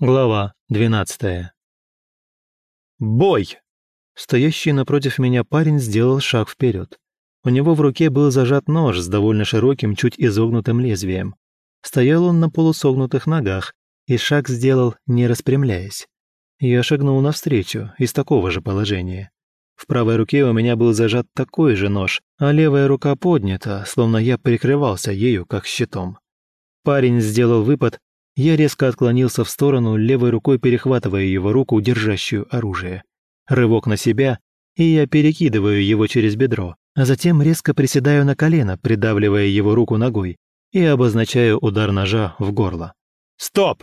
Глава 12. Бой! Стоящий напротив меня парень сделал шаг вперед. У него в руке был зажат нож с довольно широким, чуть изогнутым лезвием. Стоял он на полусогнутых ногах, и шаг сделал, не распрямляясь. Я шагнул навстречу, из такого же положения. В правой руке у меня был зажат такой же нож, а левая рука поднята, словно я прикрывался ею, как щитом. Парень сделал выпад, я резко отклонился в сторону, левой рукой перехватывая его руку, держащую оружие. Рывок на себя, и я перекидываю его через бедро, а затем резко приседаю на колено, придавливая его руку ногой, и обозначаю удар ножа в горло. «Стоп!»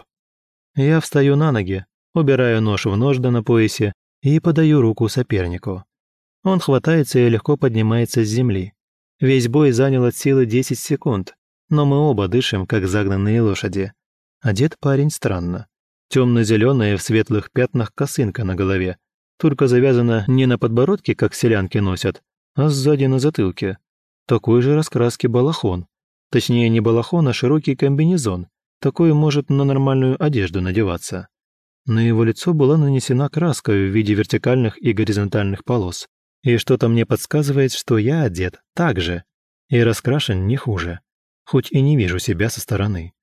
Я встаю на ноги, убираю нож в ножда на поясе и подаю руку сопернику. Он хватается и легко поднимается с земли. Весь бой занял от силы 10 секунд, но мы оба дышим, как загнанные лошади. Одет парень странно. Темно-зеленая в светлых пятнах косынка на голове. Только завязана не на подбородке, как селянки носят, а сзади на затылке. Такой же раскраски балахон. Точнее, не балахон, а широкий комбинезон. Такой может на нормальную одежду надеваться. На его лицо была нанесена краска в виде вертикальных и горизонтальных полос. И что-то мне подсказывает, что я одет так же. И раскрашен не хуже. Хоть и не вижу себя со стороны.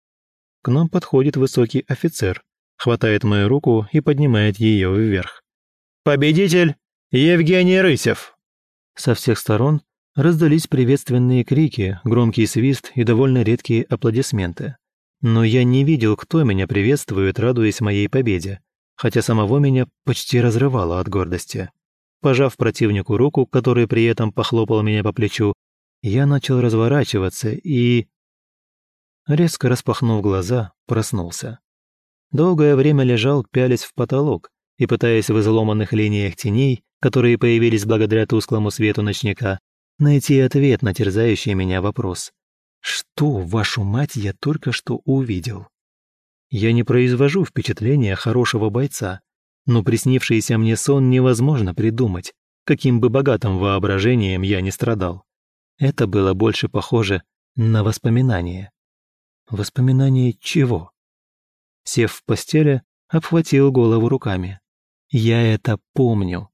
К нам подходит высокий офицер, хватает мою руку и поднимает ее вверх. «Победитель Евгений Рысев!» Со всех сторон раздались приветственные крики, громкий свист и довольно редкие аплодисменты. Но я не видел, кто меня приветствует, радуясь моей победе, хотя самого меня почти разрывало от гордости. Пожав противнику руку, который при этом похлопал меня по плечу, я начал разворачиваться и резко распахнув глаза, проснулся. Долгое время лежал, пялясь в потолок и пытаясь в изломанных линиях теней, которые появились благодаря тусклому свету ночника, найти ответ на терзающий меня вопрос. Что, вашу мать, я только что увидел? Я не произвожу впечатления хорошего бойца, но приснившийся мне сон невозможно придумать, каким бы богатым воображением я не страдал. Это было больше похоже на воспоминание. Воспоминание чего? Сев в постели, обхватил голову руками. Я это помню.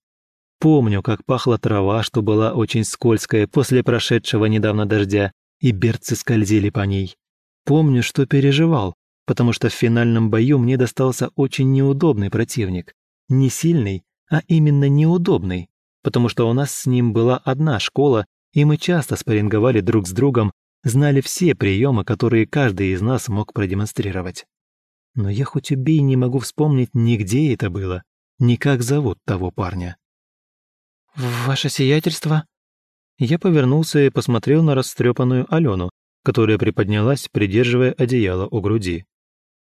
Помню, как пахла трава, что была очень скользкая после прошедшего недавно дождя, и берцы скользили по ней. Помню, что переживал, потому что в финальном бою мне достался очень неудобный противник. Не сильный, а именно неудобный, потому что у нас с ним была одна школа, и мы часто спарринговали друг с другом знали все приемы, которые каждый из нас мог продемонстрировать. Но я хоть убей не могу вспомнить ни где это было, ни как зовут того парня. «Ваше сиятельство?» Я повернулся и посмотрел на растрепанную Алену, которая приподнялась, придерживая одеяло у груди.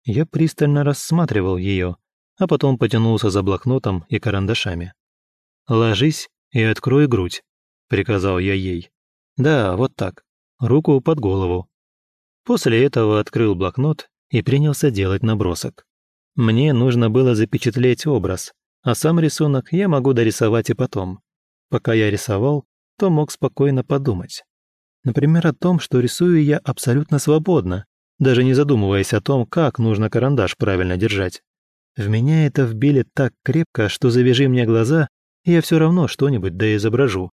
Я пристально рассматривал ее, а потом потянулся за блокнотом и карандашами. «Ложись и открой грудь», — приказал я ей. «Да, вот так руку под голову. После этого открыл блокнот и принялся делать набросок. Мне нужно было запечатлеть образ, а сам рисунок я могу дорисовать и потом. Пока я рисовал, то мог спокойно подумать. Например, о том, что рисую я абсолютно свободно, даже не задумываясь о том, как нужно карандаш правильно держать. В меня это вбили так крепко, что завяжи мне глаза, я все равно что-нибудь да изображу.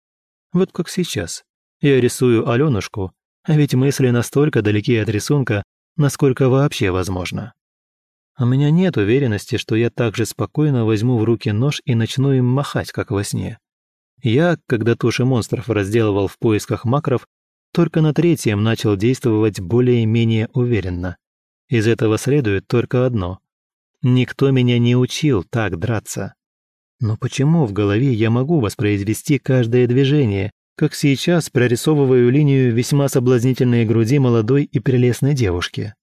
Вот как сейчас. Я рисую Аленушку, а ведь мысли настолько далеки от рисунка, насколько вообще возможно. У меня нет уверенности, что я так же спокойно возьму в руки нож и начну им махать, как во сне. Я, когда туши монстров разделывал в поисках макров, только на третьем начал действовать более-менее уверенно. Из этого следует только одно. Никто меня не учил так драться. Но почему в голове я могу воспроизвести каждое движение, как сейчас прорисовываю линию весьма соблазнительной груди молодой и прелестной девушки.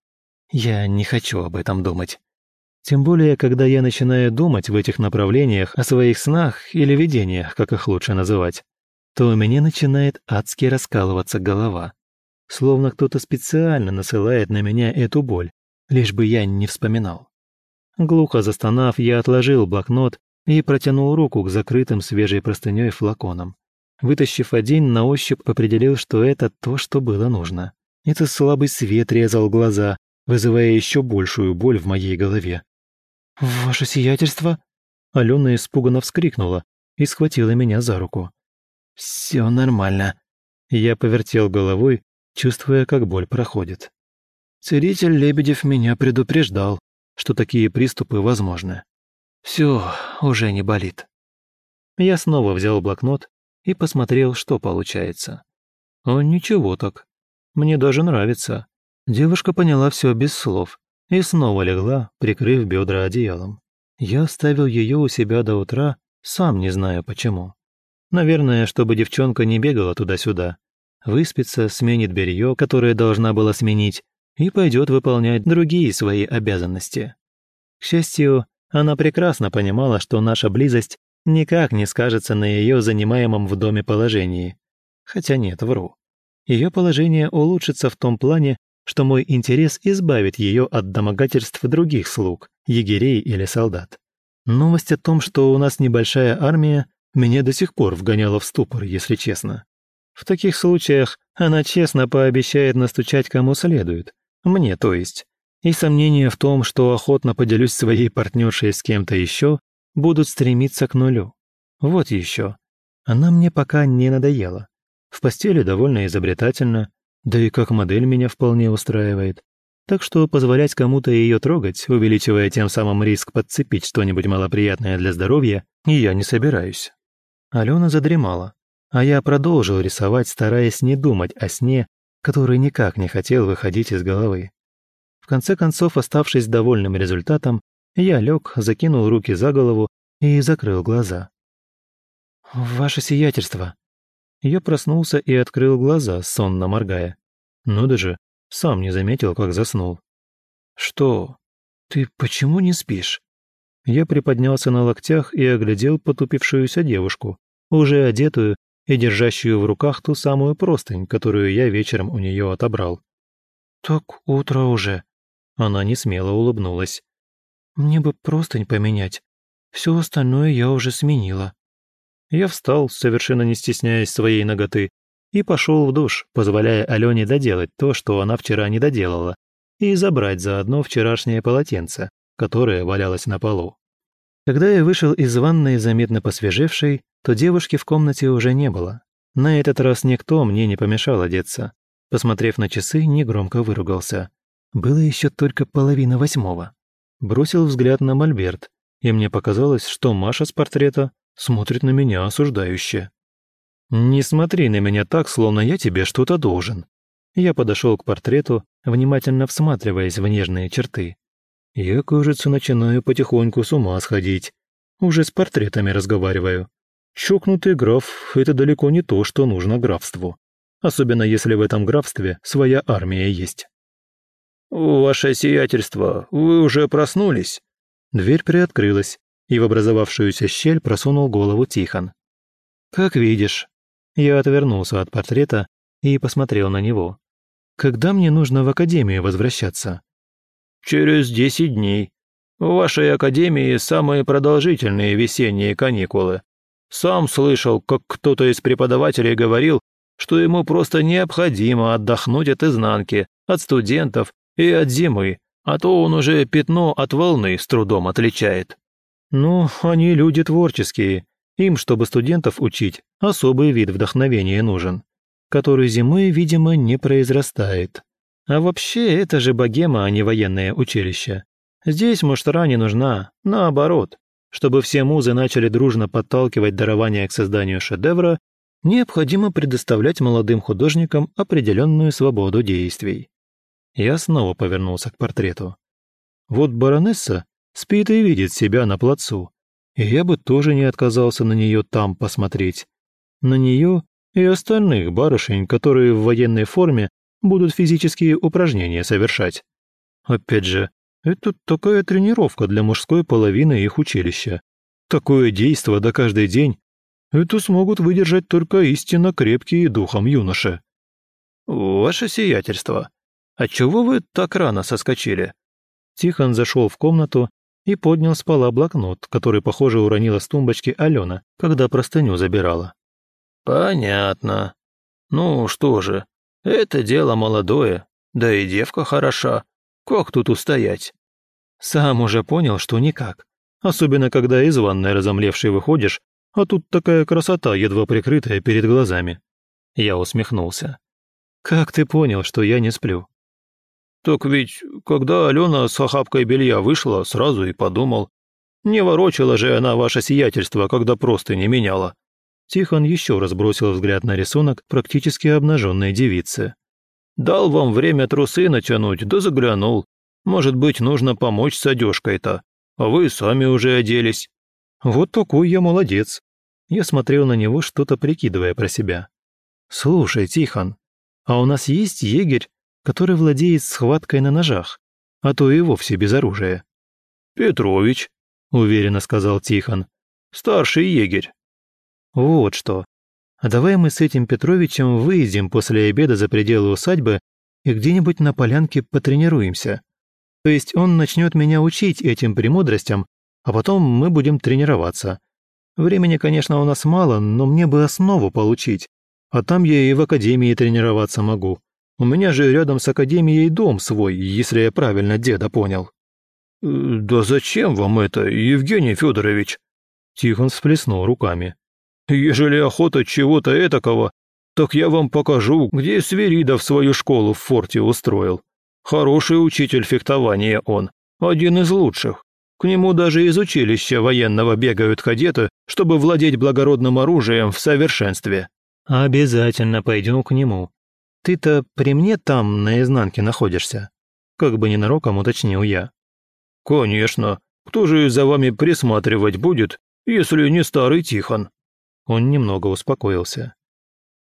Я не хочу об этом думать. Тем более, когда я начинаю думать в этих направлениях о своих снах или видениях, как их лучше называть, то у меня начинает адски раскалываться голова. Словно кто-то специально насылает на меня эту боль, лишь бы я не вспоминал. Глухо застонав, я отложил блокнот и протянул руку к закрытым свежей простыней флаконам. Вытащив один, на ощупь определил, что это то, что было нужно. Это слабый свет резал глаза, вызывая еще большую боль в моей голове. «Ваше сиятельство?» Алена испуганно вскрикнула и схватила меня за руку. «Все нормально». Я повертел головой, чувствуя, как боль проходит. Целитель Лебедев меня предупреждал, что такие приступы возможны. Все уже не болит. Я снова взял блокнот и посмотрел, что получается. О, ничего так. Мне даже нравится. Девушка поняла все без слов и снова легла, прикрыв бедра одеялом. Я оставил ее у себя до утра, сам не знаю почему. Наверное, чтобы девчонка не бегала туда-сюда. Выспится, сменит белье, которое должна была сменить, и пойдет выполнять другие свои обязанности. К счастью, она прекрасно понимала, что наша близость никак не скажется на ее занимаемом в доме положении. Хотя нет, вру. Ее положение улучшится в том плане, что мой интерес избавит ее от домогательств других слуг, егерей или солдат. Новость о том, что у нас небольшая армия, меня до сих пор вгоняла в ступор, если честно. В таких случаях она честно пообещает настучать кому следует, мне то есть, и сомнения в том, что охотно поделюсь своей партнершей с кем-то еще, будут стремиться к нулю. Вот еще. Она мне пока не надоела. В постели довольно изобретательна, да и как модель меня вполне устраивает. Так что позволять кому-то ее трогать, увеличивая тем самым риск подцепить что-нибудь малоприятное для здоровья, я не собираюсь. Алена задремала, а я продолжил рисовать, стараясь не думать о сне, который никак не хотел выходить из головы. В конце концов, оставшись довольным результатом, я лег, закинул руки за голову и закрыл глаза. «Ваше сиятельство!» Я проснулся и открыл глаза, сонно моргая. Ну даже, сам не заметил, как заснул. «Что? Ты почему не спишь?» Я приподнялся на локтях и оглядел потупившуюся девушку, уже одетую и держащую в руках ту самую простынь, которую я вечером у нее отобрал. «Так утро уже». Она не смело улыбнулась. «Мне бы простынь поменять. Все остальное я уже сменила». Я встал, совершенно не стесняясь своей ноготы, и пошел в душ, позволяя Алене доделать то, что она вчера не доделала, и забрать заодно вчерашнее полотенце, которое валялось на полу. Когда я вышел из ванной заметно посвежевшей, то девушки в комнате уже не было. На этот раз никто мне не помешал одеться. Посмотрев на часы, негромко выругался. Было еще только половина восьмого. Бросил взгляд на мольберт, и мне показалось, что Маша с портрета смотрит на меня осуждающе. «Не смотри на меня так, словно я тебе что-то должен». Я подошел к портрету, внимательно всматриваясь в нежные черты. Я, кажется, начинаю потихоньку с ума сходить. Уже с портретами разговариваю. Чокнутый граф – это далеко не то, что нужно графству. Особенно если в этом графстве своя армия есть. «Ваше сиятельство, вы уже проснулись?» Дверь приоткрылась, и в образовавшуюся щель просунул голову Тихон. «Как видишь». Я отвернулся от портрета и посмотрел на него. «Когда мне нужно в академию возвращаться?» «Через десять дней. В вашей академии самые продолжительные весенние каникулы. Сам слышал, как кто-то из преподавателей говорил, что ему просто необходимо отдохнуть от изнанки, от студентов и от зимы, а то он уже пятно от волны с трудом отличает. Ну, они люди творческие. Им, чтобы студентов учить, особый вид вдохновения нужен, который зимой, видимо, не произрастает. А вообще, это же богема, а не военное училище. Здесь муштра не нужна, наоборот. Чтобы все музы начали дружно подталкивать дарование к созданию шедевра, необходимо предоставлять молодым художникам определенную свободу действий. Я снова повернулся к портрету. Вот баронесса спит и видит себя на плацу, и я бы тоже не отказался на нее там посмотреть. На нее и остальных барышень, которые в военной форме будут физические упражнения совершать. Опять же, это такая тренировка для мужской половины их училища. Такое действо до каждый день. Это смогут выдержать только истинно крепкие духом юноши. «Ваше сиятельство, а чего вы так рано соскочили?» Тихон зашел в комнату и поднял с пола блокнот, который, похоже, уронила с тумбочки Алена, когда простыню забирала. «Понятно. Ну что же, это дело молодое, да и девка хороша. Как тут устоять? Сам уже понял, что никак. Особенно, когда из ванной разомлевший выходишь, а тут такая красота, едва прикрытая перед глазами. Я усмехнулся. «Как ты понял, что я не сплю?» «Так ведь, когда Алена с охапкой белья вышла, сразу и подумал. Не ворочала же она ваше сиятельство, когда просто не меняла». Тихон еще раз бросил взгляд на рисунок практически обнаженной девицы. «Дал вам время трусы натянуть, да заглянул. Может быть, нужно помочь с одежкой-то. А вы сами уже оделись». «Вот такой я молодец». Я смотрел на него, что-то прикидывая про себя. «Слушай, Тихон, а у нас есть егерь, который владеет схваткой на ножах, а то и вовсе без оружия?» «Петрович», — уверенно сказал Тихон, — «старший егерь». «Вот что. А давай мы с этим Петровичем выйдем после обеда за пределы усадьбы и где-нибудь на полянке потренируемся. То есть он начнет меня учить этим премудростям, а потом мы будем тренироваться. Времени, конечно, у нас мало, но мне бы основу получить, а там я и в академии тренироваться могу. У меня же рядом с академией дом свой, если я правильно деда понял». «Э, «Да зачем вам это, Евгений Федорович?» Тихон всплеснул руками. «Ежели охота чего-то этакого, так я вам покажу, где Сверидов свою школу в форте устроил. Хороший учитель фехтования он, один из лучших. К нему даже из училища военного бегают кадеты, чтобы владеть благородным оружием в совершенстве». «Обязательно пойдем к нему. Ты-то при мне там, на изнанке, находишься?» Как бы ненароком уточнил я. «Конечно. Кто же за вами присматривать будет, если не старый Тихон?» Он немного успокоился.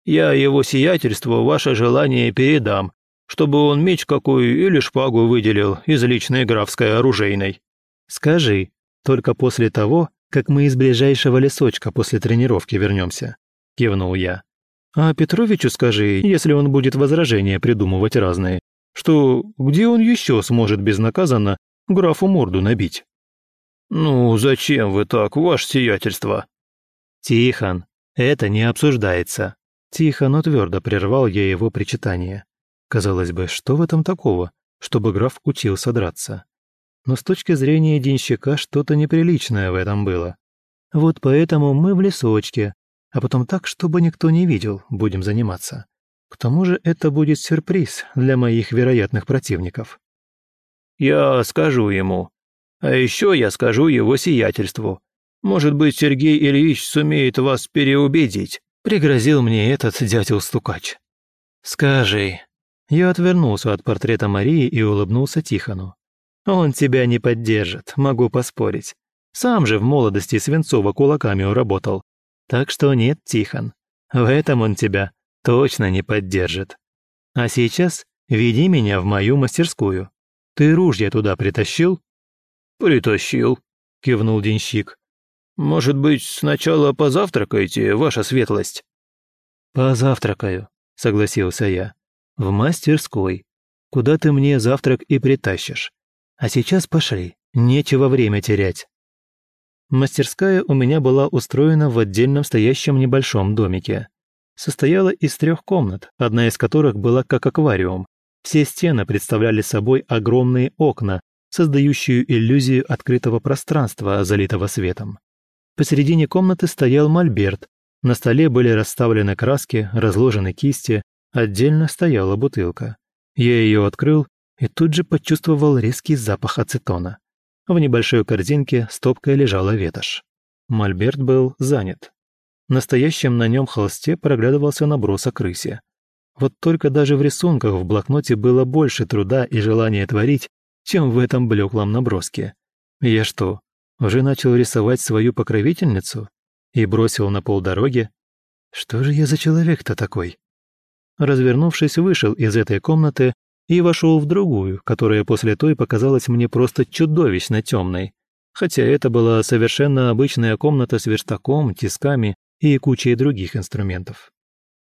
«Я его сиятельству ваше желание передам, чтобы он меч какой или шпагу выделил из личной графской оружейной». «Скажи, только после того, как мы из ближайшего лесочка после тренировки вернемся», – кивнул я. «А Петровичу скажи, если он будет возражения придумывать разные, что где он еще сможет безнаказанно графу морду набить?» «Ну, зачем вы так, ваше сиятельство?» «Тихон, это не обсуждается». Тихо, но твердо прервал я его причитание. Казалось бы, что в этом такого, чтобы граф учился драться? Но с точки зрения денщика что-то неприличное в этом было. Вот поэтому мы в лесочке, а потом так, чтобы никто не видел, будем заниматься. К тому же это будет сюрприз для моих вероятных противников. «Я скажу ему. А еще я скажу его сиятельству. Может быть, Сергей Ильич сумеет вас переубедить», — пригрозил мне этот дятел-стукач. «Скажи, я отвернулся от портрета Марии и улыбнулся Тихону. «Он тебя не поддержит, могу поспорить. Сам же в молодости Свинцова кулаками уработал. Так что нет, Тихон, в этом он тебя точно не поддержит. А сейчас веди меня в мою мастерскую. Ты ружья туда притащил?» «Притащил», — кивнул денщик. «Может быть, сначала позавтракаете, ваша светлость?» «Позавтракаю», — согласился я в мастерской, куда ты мне завтрак и притащишь. А сейчас пошли, нечего время терять. Мастерская у меня была устроена в отдельном стоящем небольшом домике. Состояла из трех комнат, одна из которых была как аквариум. Все стены представляли собой огромные окна, создающие иллюзию открытого пространства, залитого светом. Посередине комнаты стоял мольберт, на столе были расставлены краски, разложены кисти, Отдельно стояла бутылка. Я ее открыл и тут же почувствовал резкий запах ацетона. В небольшой корзинке стопкой лежала ветошь. Мольберт был занят. Настоящем на нем холсте проглядывался набросок рыси. Вот только даже в рисунках в блокноте было больше труда и желания творить, чем в этом блеклом наброске. Я что, уже начал рисовать свою покровительницу? И бросил на полдороги? Что же я за человек-то такой? развернувшись, вышел из этой комнаты и вошел в другую, которая после той показалась мне просто чудовищно темной. Хотя это была совершенно обычная комната с верстаком, тисками и кучей других инструментов.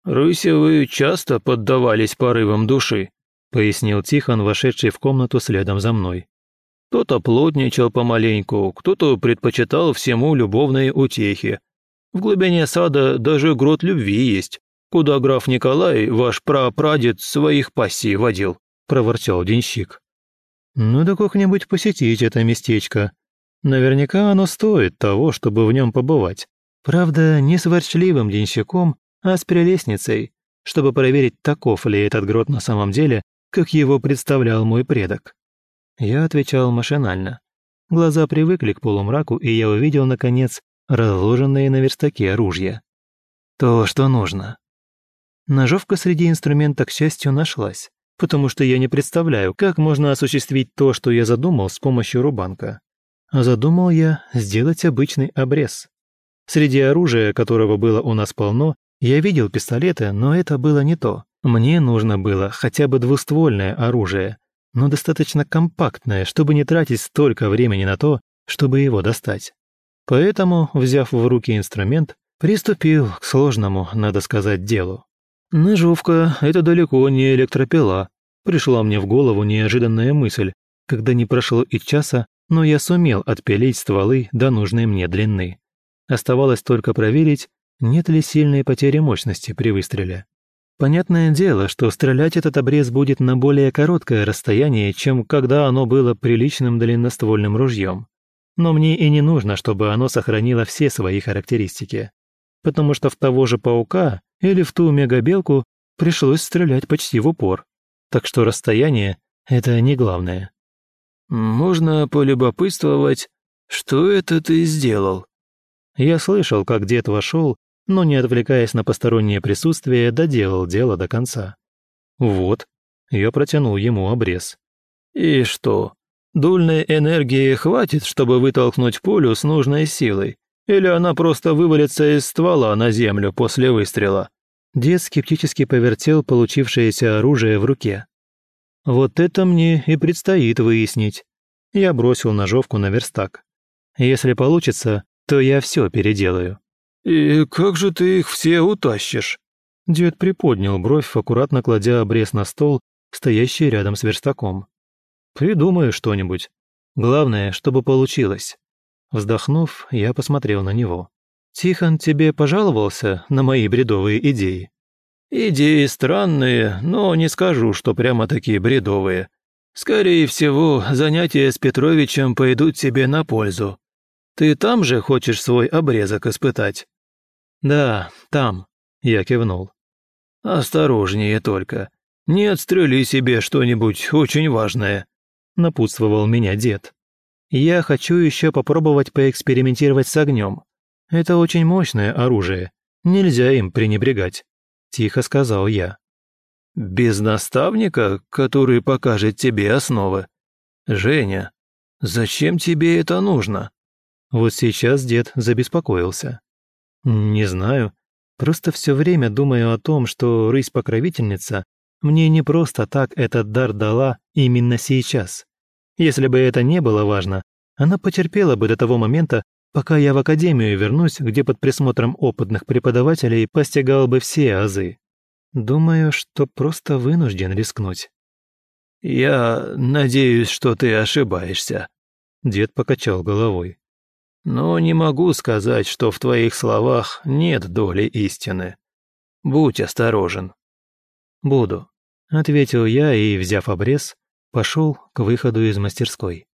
«Рыси вы часто поддавались порывам души», — пояснил Тихон, вошедший в комнату следом за мной. «Кто-то плотничал помаленьку, кто-то предпочитал всему любовные утехи. В глубине сада даже грот любви есть, куда граф Николай, ваш прапрадед, своих пассий водил», – проворчал денщик. Надо как-нибудь посетить это местечко. Наверняка оно стоит того, чтобы в нем побывать. Правда, не с ворчливым денщиком, а с прелестницей, чтобы проверить, таков ли этот грот на самом деле, как его представлял мой предок. Я отвечал машинально. Глаза привыкли к полумраку, и я увидел, наконец, разложенные на верстаке оружия. То, что нужно. Ножовка среди инструмента, к счастью, нашлась, потому что я не представляю, как можно осуществить то, что я задумал с помощью рубанка. Задумал я сделать обычный обрез. Среди оружия, которого было у нас полно, я видел пистолеты, но это было не то. Мне нужно было хотя бы двуствольное оружие, но достаточно компактное, чтобы не тратить столько времени на то, чтобы его достать. Поэтому, взяв в руки инструмент, приступил к сложному, надо сказать, делу. «Ножовка — это далеко не электропила», — пришла мне в голову неожиданная мысль, когда не прошло и часа, но я сумел отпилить стволы до нужной мне длины. Оставалось только проверить, нет ли сильной потери мощности при выстреле. Понятное дело, что стрелять этот обрез будет на более короткое расстояние, чем когда оно было приличным длинноствольным ружьем. Но мне и не нужно, чтобы оно сохранило все свои характеристики. Потому что в того же паука или в ту мегабелку пришлось стрелять почти в упор. Так что расстояние — это не главное. «Можно полюбопытствовать, что это ты сделал?» Я слышал, как дед вошел но, не отвлекаясь на постороннее присутствие, доделал дело до конца. «Вот», — я протянул ему обрез. «И что, дульной энергии хватит, чтобы вытолкнуть пулю с нужной силой? Или она просто вывалится из ствола на землю после выстрела?» Дед скептически повертел получившееся оружие в руке. «Вот это мне и предстоит выяснить». Я бросил ножовку на верстак. «Если получится, то я все переделаю». «И как же ты их все утащишь?» Дед приподнял бровь, аккуратно кладя обрез на стол, стоящий рядом с верстаком. «Придумаю что-нибудь. Главное, чтобы получилось». Вздохнув, я посмотрел на него. «Тихон тебе пожаловался на мои бредовые идеи?» «Идеи странные, но не скажу, что прямо такие бредовые. Скорее всего, занятия с Петровичем пойдут тебе на пользу. Ты там же хочешь свой обрезок испытать?» «Да, там», — я кивнул. «Осторожнее только. Не отстрели себе что-нибудь очень важное», — напутствовал меня дед. «Я хочу еще попробовать поэкспериментировать с огнем. Это очень мощное оружие. Нельзя им пренебрегать», — тихо сказал я. «Без наставника, который покажет тебе основы? Женя, зачем тебе это нужно?» Вот сейчас дед забеспокоился. Не знаю. Просто все время думаю о том, что рысь-покровительница мне не просто так этот дар дала именно сейчас. Если бы это не было важно, она потерпела бы до того момента, пока я в академию вернусь, где под присмотром опытных преподавателей постигал бы все азы. Думаю, что просто вынужден рискнуть. «Я надеюсь, что ты ошибаешься», — дед покачал головой но не могу сказать, что в твоих словах нет доли истины. Будь осторожен». «Буду», — ответил я и, взяв обрез, пошел к выходу из мастерской.